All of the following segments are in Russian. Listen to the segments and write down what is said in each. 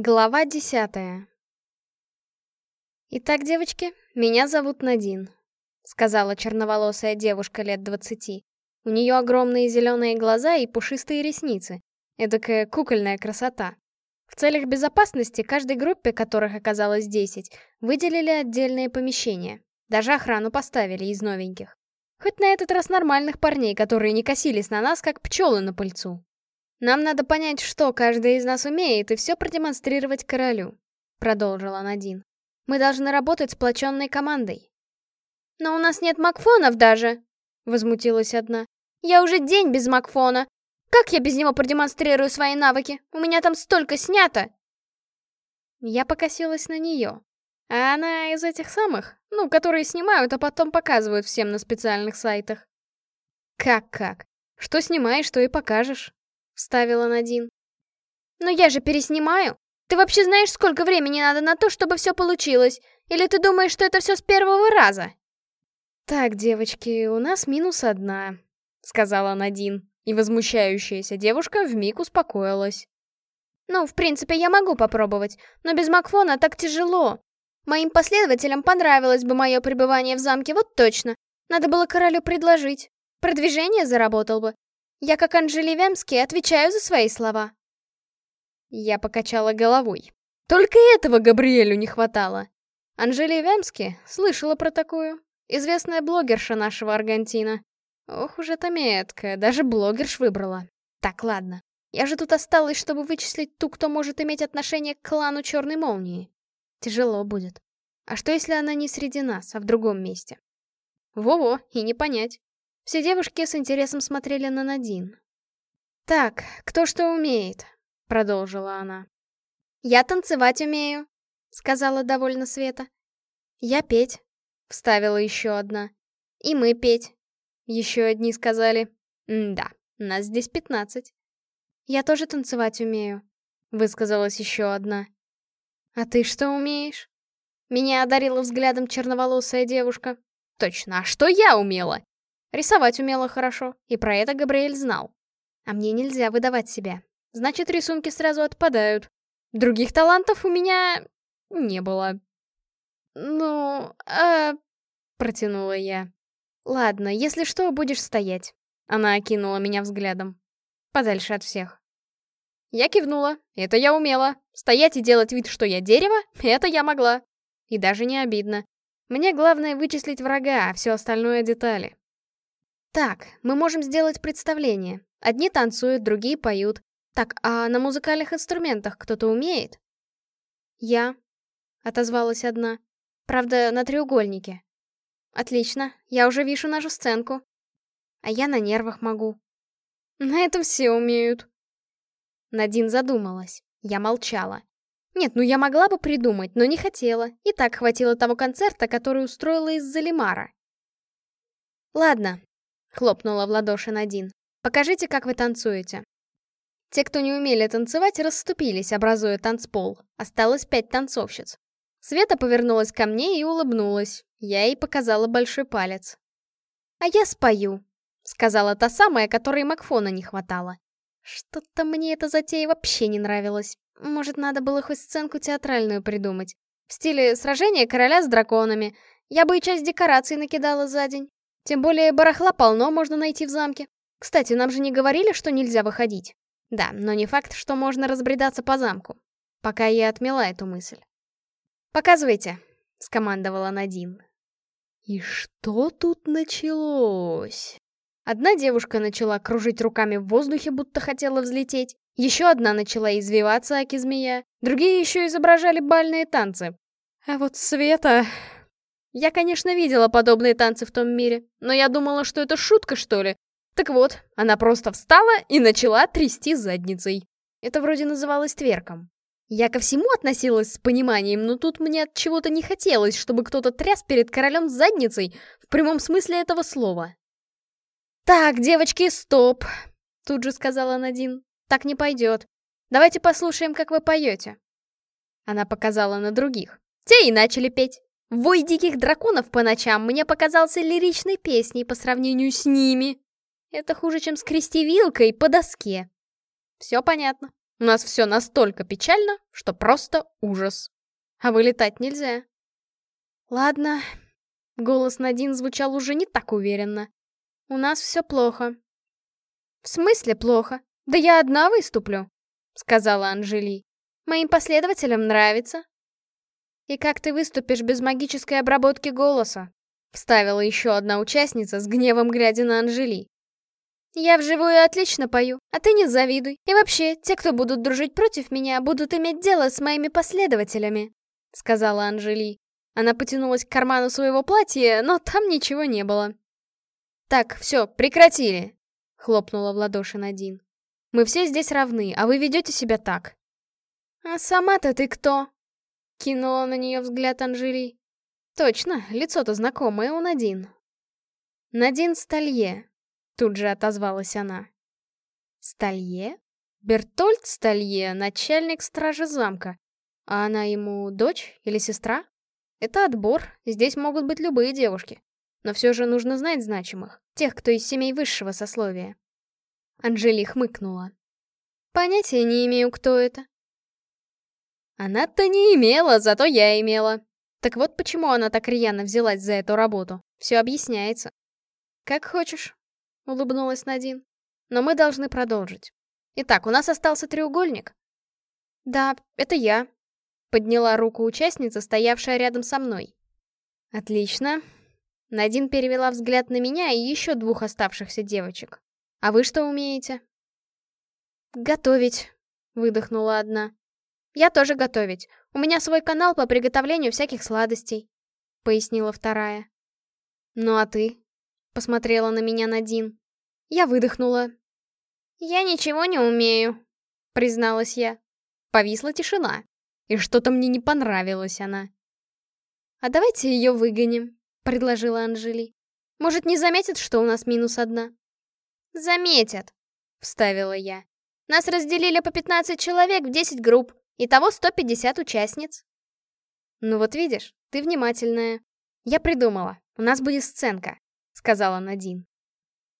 Глава десятая «Итак, девочки, меня зовут Надин», — сказала черноволосая девушка лет двадцати. У нее огромные зеленые глаза и пушистые ресницы. Эдакая кукольная красота. В целях безопасности каждой группе, которых оказалось десять, выделили отдельные помещения. Даже охрану поставили из новеньких. Хоть на этот раз нормальных парней, которые не косились на нас, как пчелы на пыльцу. «Нам надо понять, что каждый из нас умеет, и все продемонстрировать королю», — продолжила Надин. «Мы должны работать сплоченной командой». «Но у нас нет макфонов даже!» — возмутилась одна. «Я уже день без макфона! Как я без него продемонстрирую свои навыки? У меня там столько снято!» Я покосилась на нее. А она из этих самых, ну, которые снимают, а потом показывают всем на специальных сайтах. Как-как? Что снимаешь, то и покажешь вставила Надин. «Но я же переснимаю. Ты вообще знаешь, сколько времени надо на то, чтобы все получилось? Или ты думаешь, что это все с первого раза?» «Так, девочки, у нас минус одна», — сказала Надин, и возмущающаяся девушка вмиг успокоилась. «Ну, в принципе, я могу попробовать, но без Макфона так тяжело. Моим последователям понравилось бы мое пребывание в замке, вот точно. Надо было королю предложить. Продвижение заработал бы. Я, как Анжели Вемский, отвечаю за свои слова. Я покачала головой. Только этого Габриэлю не хватало. Анжели Вемски слышала про такую. Известная блогерша нашего Аргентина. Ох уж эта меткая, даже блогерш выбрала. Так, ладно. Я же тут осталась, чтобы вычислить ту, кто может иметь отношение к клану Черной Молнии. Тяжело будет. А что, если она не среди нас, а в другом месте? Во-во, и не понять. Все девушки с интересом смотрели на Надин. «Так, кто что умеет?» — продолжила она. «Я танцевать умею», — сказала довольно Света. «Я петь», — вставила еще одна. «И мы петь», — еще одни сказали. «Да, нас здесь пятнадцать». «Я тоже танцевать умею», — высказалась еще одна. «А ты что умеешь?» Меня одарила взглядом черноволосая девушка. «Точно, а что я умела?» Рисовать умела хорошо, и про это Габриэль знал. А мне нельзя выдавать себя. Значит, рисунки сразу отпадают. Других талантов у меня... не было. «Ну, а...» — протянула я. «Ладно, если что, будешь стоять». Она окинула меня взглядом. Подальше от всех. Я кивнула. Это я умела. Стоять и делать вид, что я дерево, это я могла. И даже не обидно. Мне главное вычислить врага, а все остальное детали. Так, мы можем сделать представление. Одни танцуют, другие поют. Так, а на музыкальных инструментах кто-то умеет? Я, отозвалась одна. Правда, на треугольнике. Отлично, я уже вижу нашу сценку. А я на нервах могу. На этом все умеют. Надин задумалась. Я молчала. Нет, ну я могла бы придумать, но не хотела. И так хватило того концерта, который устроила из-за Лимара. Ладно, Хлопнула в ладоши Надин. «Покажите, как вы танцуете». Те, кто не умели танцевать, расступились, образуя танцпол. Осталось пять танцовщиц. Света повернулась ко мне и улыбнулась. Я ей показала большой палец. «А я спою», — сказала та самая, которой Макфона не хватало. Что-то мне эта затея вообще не нравилась. Может, надо было хоть сценку театральную придумать. В стиле сражения короля с драконами. Я бы и часть декораций накидала за день. Тем более барахла полно можно найти в замке. Кстати, нам же не говорили, что нельзя выходить. Да, но не факт, что можно разбредаться по замку. Пока я отмела эту мысль. «Показывайте», — скомандовала Надин. И что тут началось? Одна девушка начала кружить руками в воздухе, будто хотела взлететь. Еще одна начала извиваться, аки змея. Другие еще изображали бальные танцы. А вот Света... Я, конечно, видела подобные танцы в том мире, но я думала, что это шутка, что ли. Так вот, она просто встала и начала трясти задницей. Это вроде называлось тверком. Я ко всему относилась с пониманием, но тут мне от чего-то не хотелось, чтобы кто-то тряс перед королем задницей, в прямом смысле этого слова. «Так, девочки, стоп!» — тут же сказала Надин. «Так не пойдет. Давайте послушаем, как вы поете». Она показала на других. Те и начали петь. Вой диких драконов по ночам мне показался лиричной песней по сравнению с ними. Это хуже, чем скрести вилкой по доске. Все понятно. У нас все настолько печально, что просто ужас. А вылетать нельзя. Ладно. Голос Надин звучал уже не так уверенно. У нас все плохо. В смысле плохо? Да я одна выступлю, сказала Анжели. Моим последователям нравится. И как ты выступишь без магической обработки голоса? Вставила еще одна участница с гневом глядя на Анжели. Я вживую отлично пою, а ты не завидуй. И вообще, те, кто будут дружить против меня, будут иметь дело с моими последователями», — сказала Анжели. Она потянулась к карману своего платья, но там ничего не было. «Так, все, прекратили!» — хлопнула в ладоши Надин. «Мы все здесь равны, а вы ведете себя так». «А сама-то ты кто?» — кинула на нее взгляд Анжели. «Точно, лицо-то знакомое у Надин». «Надин Сталье», Тут же отозвалась она. Сталье? Бертольд Сталье, начальник стражи замка. А она ему дочь или сестра? Это отбор, здесь могут быть любые девушки. Но все же нужно знать значимых, тех, кто из семей высшего сословия. Анжели хмыкнула. Понятия не имею, кто это. Она-то не имела, зато я имела. Так вот почему она так рьяно взялась за эту работу. Все объясняется. Как хочешь улыбнулась Надин. Но мы должны продолжить. Итак, у нас остался треугольник. Да, это я. Подняла руку участница, стоявшая рядом со мной. Отлично. Надин перевела взгляд на меня и еще двух оставшихся девочек. А вы что умеете? Готовить, выдохнула одна. Я тоже готовить. У меня свой канал по приготовлению всяких сладостей, пояснила вторая. Ну а ты? Посмотрела на меня Надин. Я выдохнула. «Я ничего не умею», — призналась я. Повисла тишина. И что-то мне не понравилась она. «А давайте ее выгоним», — предложила Анжели. «Может, не заметят, что у нас минус одна?» «Заметят», — вставила я. «Нас разделили по 15 человек в 10 групп. Итого 150 участниц». «Ну вот видишь, ты внимательная. Я придумала. У нас будет сценка сказала Надин.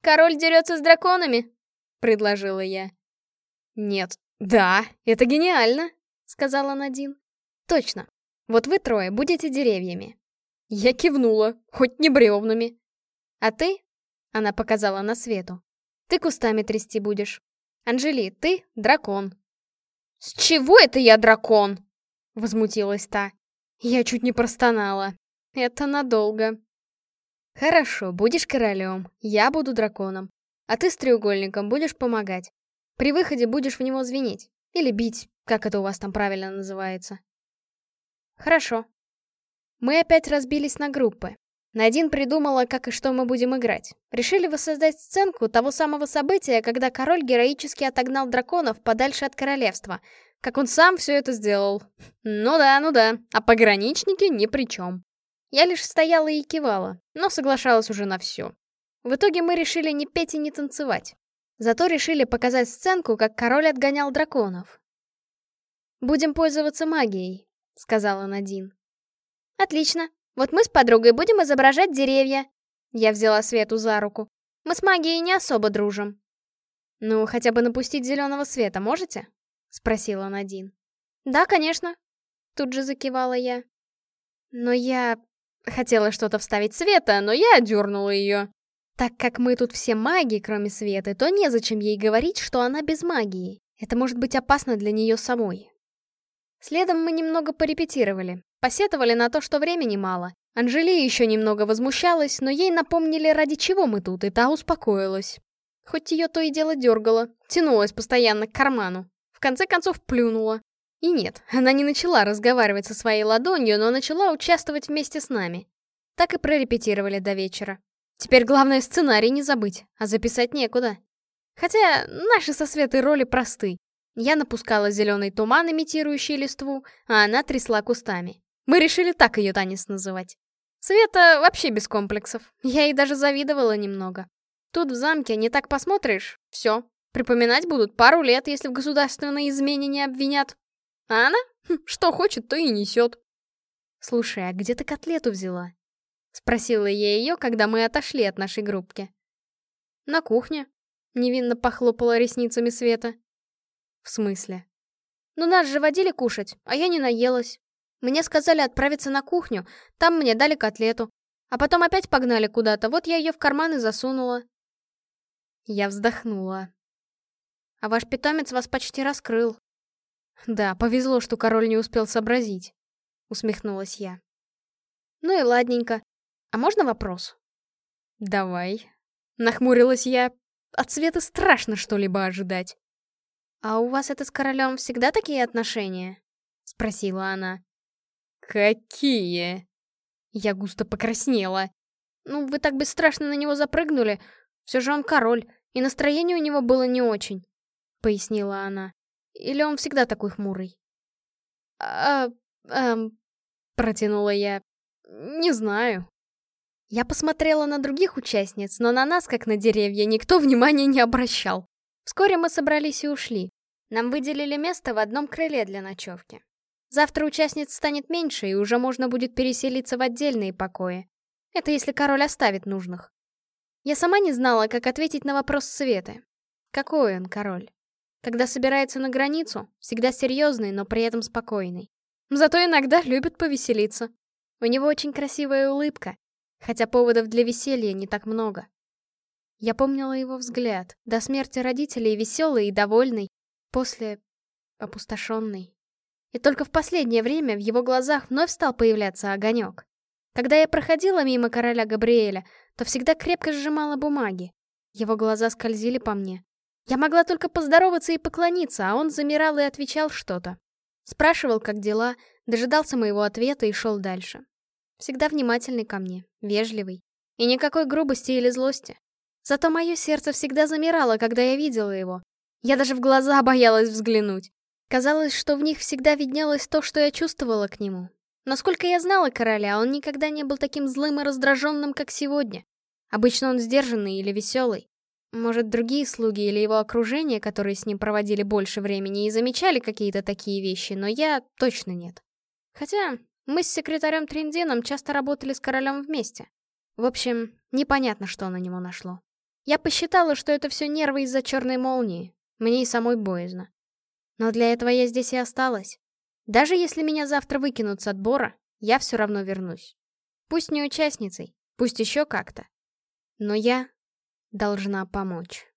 «Король дерется с драконами?» — предложила я. «Нет, да, это гениально!» — сказала Надин. «Точно. Вот вы трое будете деревьями». Я кивнула, хоть не бревнами. «А ты?» — она показала на свету. «Ты кустами трясти будешь. Анжели, ты дракон». «С чего это я дракон?» — возмутилась та. Я чуть не простонала. Это надолго. Хорошо, будешь королем, я буду драконом. А ты с треугольником будешь помогать. При выходе будешь в него звенеть. Или бить, как это у вас там правильно называется. Хорошо. Мы опять разбились на группы. Надин придумала, как и что мы будем играть. Решили воссоздать сценку того самого события, когда король героически отогнал драконов подальше от королевства. Как он сам все это сделал. Ну да, ну да, а пограничники ни при чем. Я лишь стояла и кивала, но соглашалась уже на все. В итоге мы решили не петь и не танцевать. Зато решили показать сценку, как король отгонял драконов. «Будем пользоваться магией», — сказала Надин. «Отлично. Вот мы с подругой будем изображать деревья». Я взяла Свету за руку. «Мы с магией не особо дружим». «Ну, хотя бы напустить зеленого света можете?» — спросила Надин. «Да, конечно». Тут же закивала я. «Но я Хотела что-то вставить Света, но я одернула ее. Так как мы тут все маги, кроме Светы, то незачем ей говорить, что она без магии. Это может быть опасно для нее самой. Следом мы немного порепетировали. Посетовали на то, что времени мало. Анжели еще немного возмущалась, но ей напомнили, ради чего мы тут, и та успокоилась. Хоть ее то и дело дергало, тянулась постоянно к карману. В конце концов плюнула. И нет, она не начала разговаривать со своей ладонью, но начала участвовать вместе с нами. Так и прорепетировали до вечера. Теперь главное сценарий не забыть, а записать некуда. Хотя наши со Светой роли просты. Я напускала зеленый туман, имитирующий листву, а она трясла кустами. Мы решили так ее танец называть. Света вообще без комплексов. Я ей даже завидовала немного. Тут в замке не так посмотришь, все. Припоминать будут пару лет, если в государственной измене не обвинят. А она? Хм, что хочет, то и несет. Слушай, а где ты котлету взяла? Спросила я ее, когда мы отошли от нашей группки. На кухне. Невинно похлопала ресницами Света. В смысле? Но нас же водили кушать, а я не наелась. Мне сказали отправиться на кухню, там мне дали котлету. А потом опять погнали куда-то, вот я ее в карман и засунула. Я вздохнула. А ваш питомец вас почти раскрыл. Да, повезло, что король не успел сообразить. Усмехнулась я. Ну и ладненько. А можно вопрос? Давай. Нахмурилась я. От Светы страшно что-либо ожидать. «А у вас это с королем всегда такие отношения?» — спросила она. «Какие?» Я густо покраснела. «Ну, вы так бесстрашно на него запрыгнули. Все же он король, и настроение у него было не очень», — пояснила она. «Или он всегда такой хмурый?» «А... эм...» — протянула я. «Не знаю». Я посмотрела на других участниц, но на нас, как на деревья, никто внимания не обращал. Вскоре мы собрались и ушли. Нам выделили место в одном крыле для ночевки. Завтра участниц станет меньше, и уже можно будет переселиться в отдельные покои. Это если король оставит нужных. Я сама не знала, как ответить на вопрос Светы. Какой он король? Когда собирается на границу, всегда серьезный, но при этом спокойный. Зато иногда любит повеселиться. У него очень красивая улыбка, хотя поводов для веселья не так много. Я помнила его взгляд, до смерти родителей веселый и довольный, после опустошенный. И только в последнее время в его глазах вновь стал появляться огонек. Когда я проходила мимо короля Габриэля, то всегда крепко сжимала бумаги. Его глаза скользили по мне. Я могла только поздороваться и поклониться, а он замирал и отвечал что-то. Спрашивал, как дела, дожидался моего ответа и шел дальше. Всегда внимательный ко мне, вежливый. И никакой грубости или злости. Зато мое сердце всегда замирало, когда я видела его. Я даже в глаза боялась взглянуть. Казалось, что в них всегда виднелось то, что я чувствовала к нему. Насколько я знала короля, он никогда не был таким злым и раздраженным, как сегодня. Обычно он сдержанный или веселый. Может, другие слуги или его окружение, которые с ним проводили больше времени, и замечали какие-то такие вещи, но я точно нет. Хотя мы с секретарем Триндином часто работали с королем вместе. В общем, непонятно, что на него нашло. Я посчитала, что это все нервы из-за черной молнии. Мне и самой боязно. Но для этого я здесь и осталась. Даже если меня завтра выкинут с отбора, я все равно вернусь. Пусть не участницей, пусть еще как-то. Но я должна помочь.